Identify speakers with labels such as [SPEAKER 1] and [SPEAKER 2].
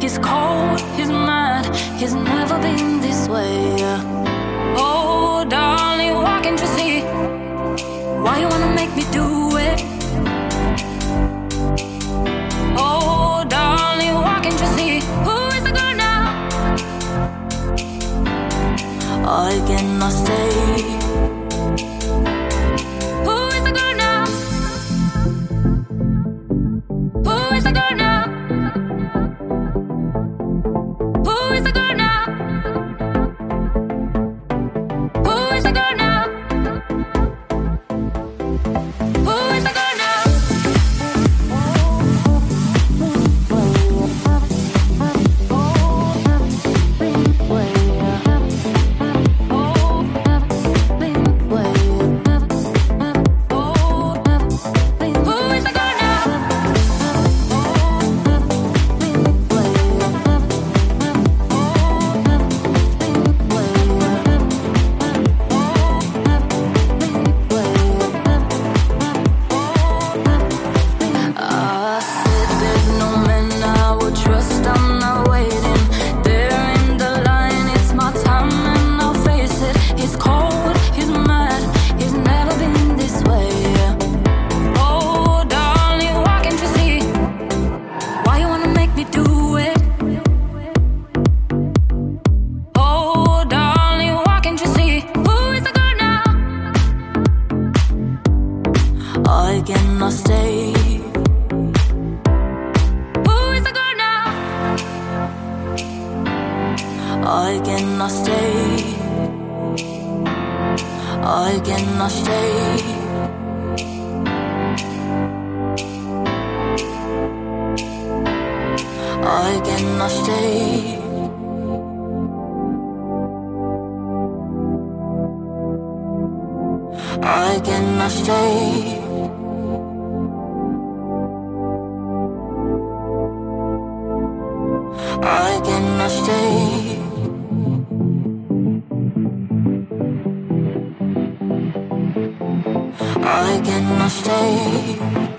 [SPEAKER 1] He's cold, he's mad, he's never been this way. Oh, darling, why can't you see? Why you wanna make me do it? Oh, darling, why can't you see? Who is the girl now? I cannot stay. I cannot stay. Who is the girl now? I cannot stay. I cannot stay. I cannot stay. I cannot stay. I cannot stay.